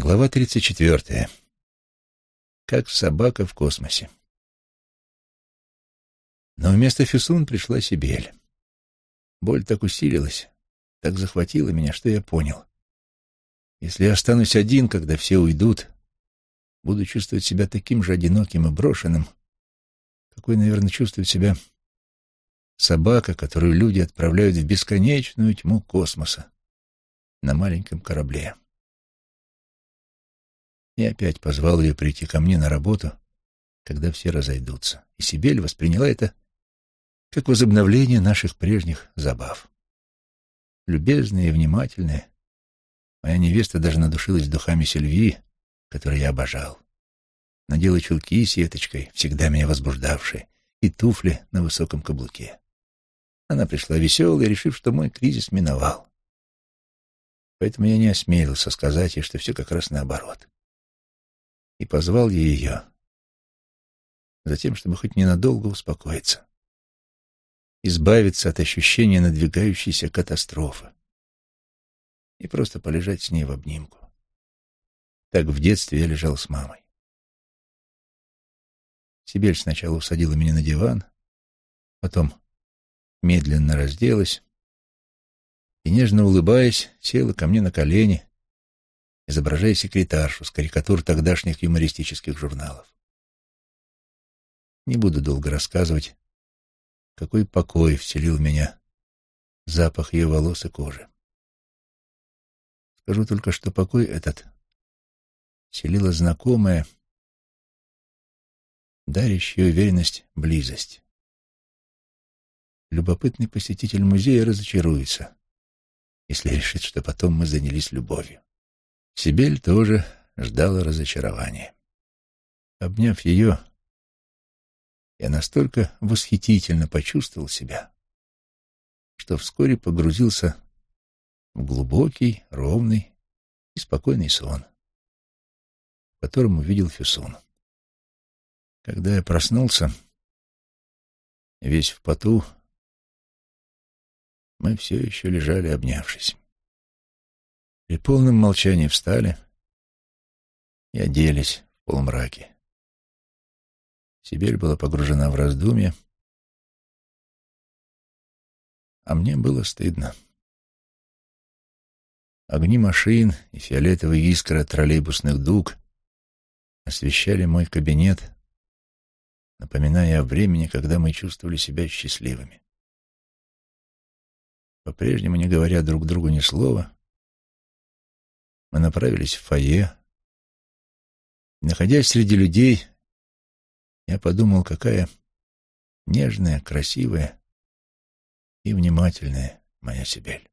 Глава 34. Как собака в космосе. Но вместо Фюсун пришла Сибель. Боль так усилилась, так захватила меня, что я понял. Если я останусь один, когда все уйдут, буду чувствовать себя таким же одиноким и брошенным, какой, наверное, чувствует себя собака, которую люди отправляют в бесконечную тьму космоса на маленьком корабле и опять позвал ее прийти ко мне на работу, когда все разойдутся. И Сибель восприняла это как возобновление наших прежних забав. Любезная и внимательная, моя невеста даже надушилась духами Сильвии, которые я обожал. Надела чулки с сеточкой, всегда меня возбуждавшие, и туфли на высоком каблуке. Она пришла веселая, решив, что мой кризис миновал. Поэтому я не осмелился сказать ей, что все как раз наоборот и позвал я ее, затем, чтобы хоть ненадолго успокоиться, избавиться от ощущения надвигающейся катастрофы и просто полежать с ней в обнимку. Так в детстве я лежал с мамой. Сибель сначала усадила меня на диван, потом медленно разделась и, нежно улыбаясь, села ко мне на колени изображая секретаршу с карикатур тогдашних юмористических журналов. Не буду долго рассказывать, какой покой вселил в меня запах ее волос и кожи. Скажу только, что покой этот вселила знакомая, дарящая уверенность близость. Любопытный посетитель музея разочаруется, если решит, что потом мы занялись любовью. Сибель тоже ждала разочарования. Обняв ее, я настолько восхитительно почувствовал себя, что вскоре погрузился в глубокий, ровный и спокойный сон, в котором увидел Фюсун. Когда я проснулся, весь в поту, мы все еще лежали, обнявшись. При полном молчании встали и оделись в полумраке. Сибирь была погружена в раздумья, а мне было стыдно. Огни машин и фиолетовые искры троллейбусных дуг освещали мой кабинет, напоминая о времени, когда мы чувствовали себя счастливыми. По-прежнему, не говоря друг другу ни слова, мы направились в фойе. Находясь среди людей, я подумал, какая нежная, красивая и внимательная моя Сибель.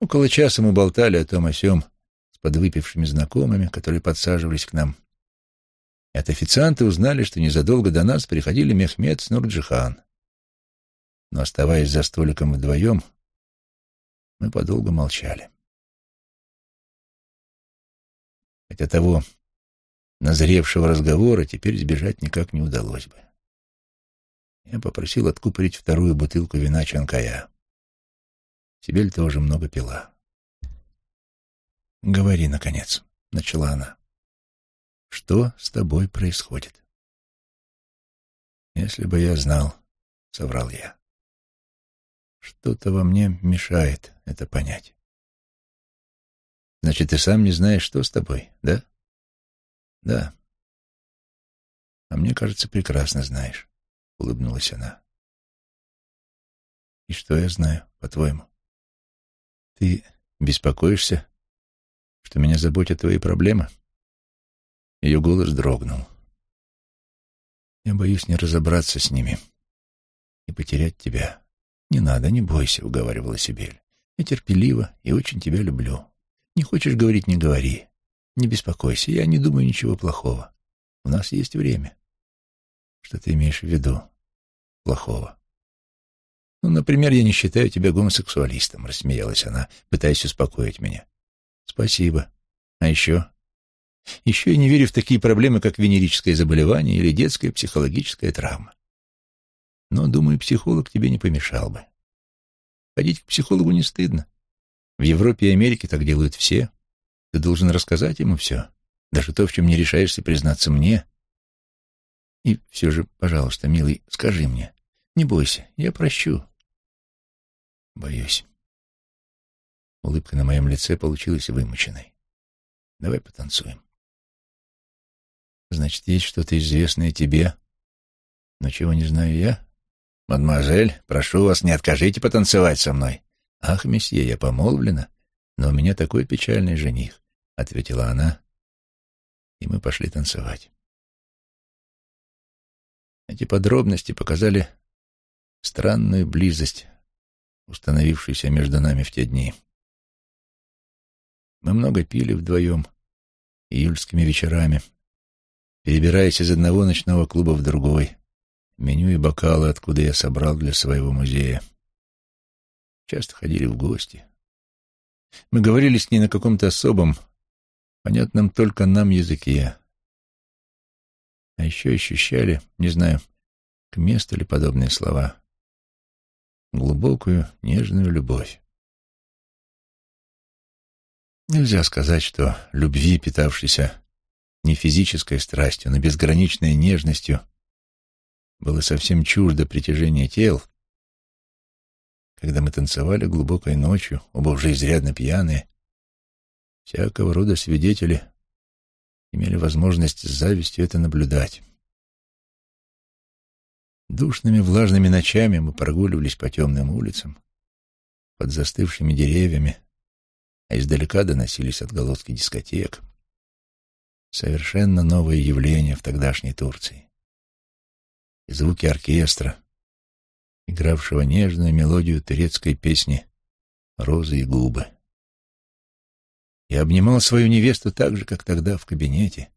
Около часа мы болтали о том о сём с подвыпившими знакомыми, которые подсаживались к нам. И от официанта узнали, что незадолго до нас приходили Мехмед с Нурджихан. Но, оставаясь за столиком вдвоем, мы подолго молчали. Хотя того назревшего разговора теперь избежать никак не удалось бы. Я попросил откупорить вторую бутылку вина Чанкая. Сибель тоже много пила. «Говори, наконец», — начала она. «Что с тобой происходит?» «Если бы я знал», — соврал я. «Что-то во мне мешает это понять». Значит, ты сам не знаешь, что с тобой, да? Да. А мне кажется, прекрасно знаешь, улыбнулась она. И что я знаю, по-твоему? Ты беспокоишься, что меня заботят твои проблемы? Ее голос дрогнул. Я боюсь не разобраться с ними и потерять тебя. Не надо, не бойся, уговаривала Сибель. Я терпелива и очень тебя люблю. Не хочешь говорить — не говори. Не беспокойся, я не думаю ничего плохого. У нас есть время. Что ты имеешь в виду? Плохого. Ну, например, я не считаю тебя гомосексуалистом, рассмеялась она, пытаясь успокоить меня. Спасибо. А еще? Еще я не верю в такие проблемы, как венерическое заболевание или детская психологическая травма. Но, думаю, психолог тебе не помешал бы. Ходить к психологу не стыдно. В Европе и Америке так делают все. Ты должен рассказать ему все, даже то, в чем не решаешься признаться мне. И все же, пожалуйста, милый, скажи мне. Не бойся, я прощу. Боюсь. Улыбка на моем лице получилась вымученной. Давай потанцуем. Значит, есть что-то известное тебе, но чего не знаю я? Мадемуазель, прошу вас, не откажите потанцевать со мной. Ах, месье, я помолвлена, но у меня такой печальный жених, — ответила она, и мы пошли танцевать. Эти подробности показали странную близость, установившуюся между нами в те дни. Мы много пили вдвоем июльскими вечерами, перебираясь из одного ночного клуба в другой, меню и бокалы, откуда я собрал для своего музея. Часто ходили в гости. Мы говорили с ней на каком-то особом, понятном только нам языке. А еще ощущали, не знаю, к месту ли подобные слова, глубокую, нежную любовь. Нельзя сказать, что любви, питавшейся не физической страстью, но безграничной нежностью, было совсем чуждо притяжение тел, когда мы танцевали глубокой ночью, оба уже изрядно пьяные, всякого рода свидетели имели возможность с завистью это наблюдать. Душными влажными ночами мы прогуливались по темным улицам, под застывшими деревьями, а издалека доносились отголоски дискотек. Совершенно новое явление в тогдашней Турции. И звуки оркестра, игравшего нежную мелодию турецкой песни «Розы и губы». Я обнимал свою невесту так же, как тогда в кабинете,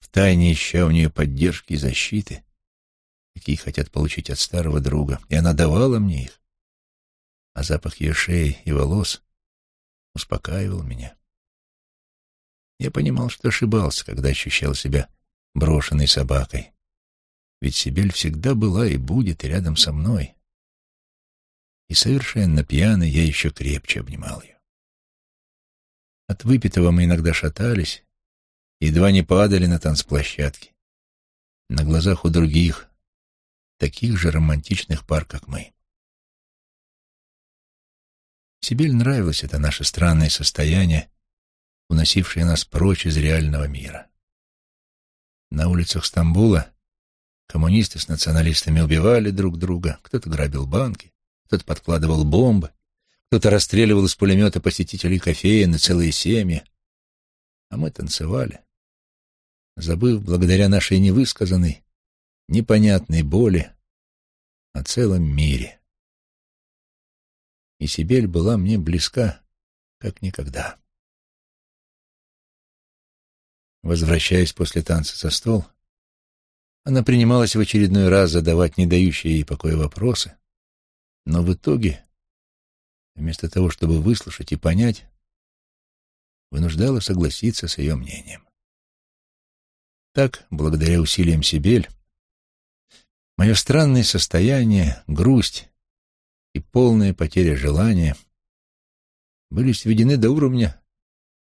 втайне ища у нее поддержки и защиты, какие хотят получить от старого друга, и она давала мне их, а запах ее шеи и волос успокаивал меня. Я понимал, что ошибался, когда ощущал себя брошенной собакой, ведь Сибель всегда была и будет рядом со мной. И совершенно пьяный я еще крепче обнимал ее. От выпитого мы иногда шатались, едва не падали на танцплощадке. На глазах у других, таких же романтичных пар, как мы. Сибель нравилось это наше странное состояние, уносившее нас прочь из реального мира. На улицах Стамбула Коммунисты с националистами убивали друг друга, кто-то грабил банки, кто-то подкладывал бомбы, кто-то расстреливал из пулемета посетителей кофея на целые семьи. А мы танцевали, забыв, благодаря нашей невысказанной, непонятной боли, о целом мире. И Сибель была мне близка, как никогда. Возвращаясь после танца за стол, она принималась в очередной раз задавать не дающие ей покоя вопросы, но в итоге, вместо того, чтобы выслушать и понять, вынуждала согласиться с ее мнением. Так, благодаря усилиям Сибель, мое странное состояние, грусть и полная потеря желания были сведены до уровня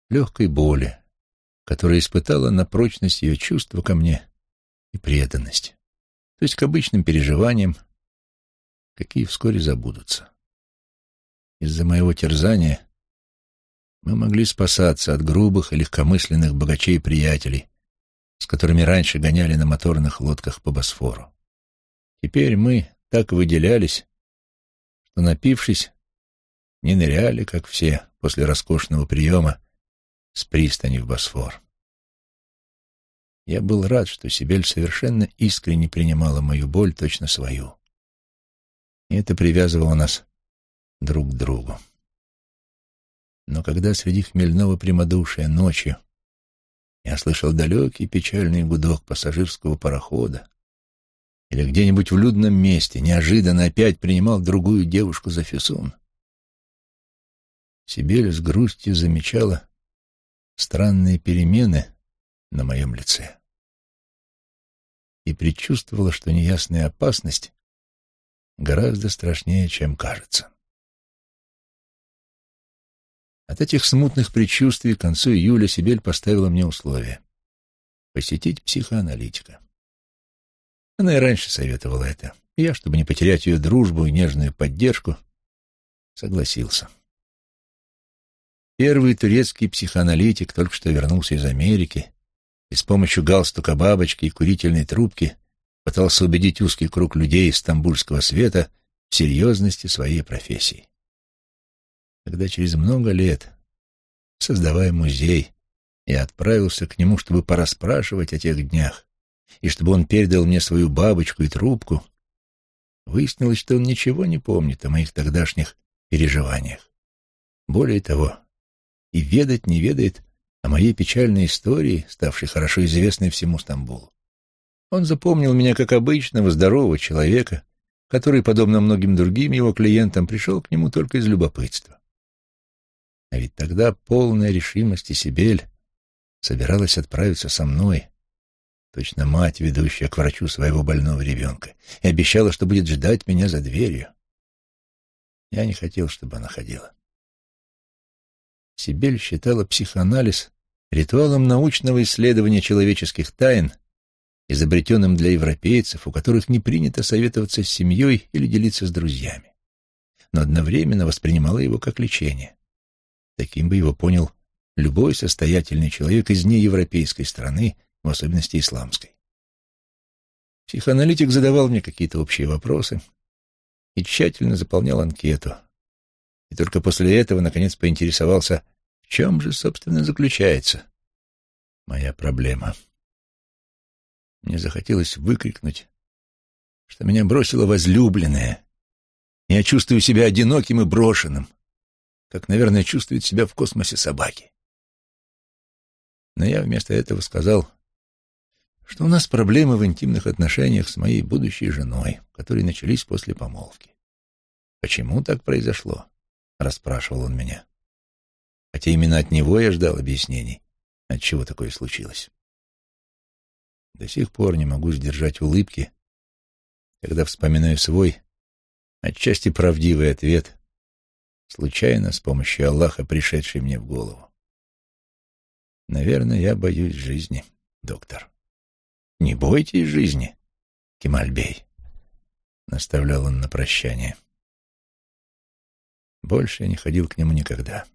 легкой боли, которая испытала на прочность ее чувства ко мне и преданность, то есть к обычным переживаниям, какие вскоре забудутся. Из-за моего терзания мы могли спасаться от грубых и легкомысленных богачей-приятелей, с которыми раньше гоняли на моторных лодках по Босфору. Теперь мы так выделялись, что, напившись, не ныряли, как все, после роскошного приема с пристани в Босфор. Я был рад, что Сибель совершенно искренне принимала мою боль, точно свою. И это привязывало нас друг к другу. Но когда среди хмельного прямодушия ночью я слышал далекий печальный гудок пассажирского парохода, или где-нибудь в людном месте неожиданно опять принимал другую девушку за фисун, Сибель с грустью замечала странные перемены на моем лице и предчувствовала, что неясная опасность гораздо страшнее, чем кажется. От этих смутных предчувствий к концу июля Сибель поставила мне условие — посетить психоаналитика. Она и раньше советовала это. Я, чтобы не потерять ее дружбу и нежную поддержку, согласился. Первый турецкий психоаналитик только что вернулся из Америки и с помощью галстука бабочки и курительной трубки пытался убедить узкий круг людей из стамбульского света в серьезности своей профессии. Когда через много лет, создавая музей, я отправился к нему, чтобы порасспрашивать о тех днях, и чтобы он передал мне свою бабочку и трубку, выяснилось, что он ничего не помнит о моих тогдашних переживаниях. Более того, и ведать не ведает о моей печальной истории, ставшей хорошо известной всему Стамбулу. Он запомнил меня как обычного здорового человека, который, подобно многим другим его клиентам, пришел к нему только из любопытства. А ведь тогда полная решимости Сибель собиралась отправиться со мной, точно мать, ведущая к врачу своего больного ребенка, и обещала, что будет ждать меня за дверью. Я не хотел, чтобы она ходила. Сибель считала психоанализ ритуалом научного исследования человеческих тайн изобретенным для европейцев, у которых не принято советоваться с семьей или делиться с друзьями, но одновременно воспринимала его как лечение. Таким бы его понял любой состоятельный человек из неевропейской страны, в особенности исламской. Психоаналитик задавал мне какие-то общие вопросы и тщательно заполнял анкету. И только после этого, наконец, поинтересовался, в чем же, собственно, заключается моя проблема. Мне захотелось выкрикнуть, что меня бросила возлюбленная. Я чувствую себя одиноким и брошенным, как, наверное, чувствует себя в космосе собаки. Но я вместо этого сказал, что у нас проблемы в интимных отношениях с моей будущей женой, которые начались после помолвки. «Почему так произошло?» — расспрашивал он меня. Хотя именно от него я ждал объяснений, отчего такое случилось. До сих пор не могу сдержать улыбки, когда вспоминаю свой, отчасти правдивый ответ, случайно, с помощью Аллаха, пришедший мне в голову. Наверное, я боюсь жизни, доктор. Не бойтесь жизни, Кемальбей, — наставлял он на прощание. Больше я не ходил к нему никогда.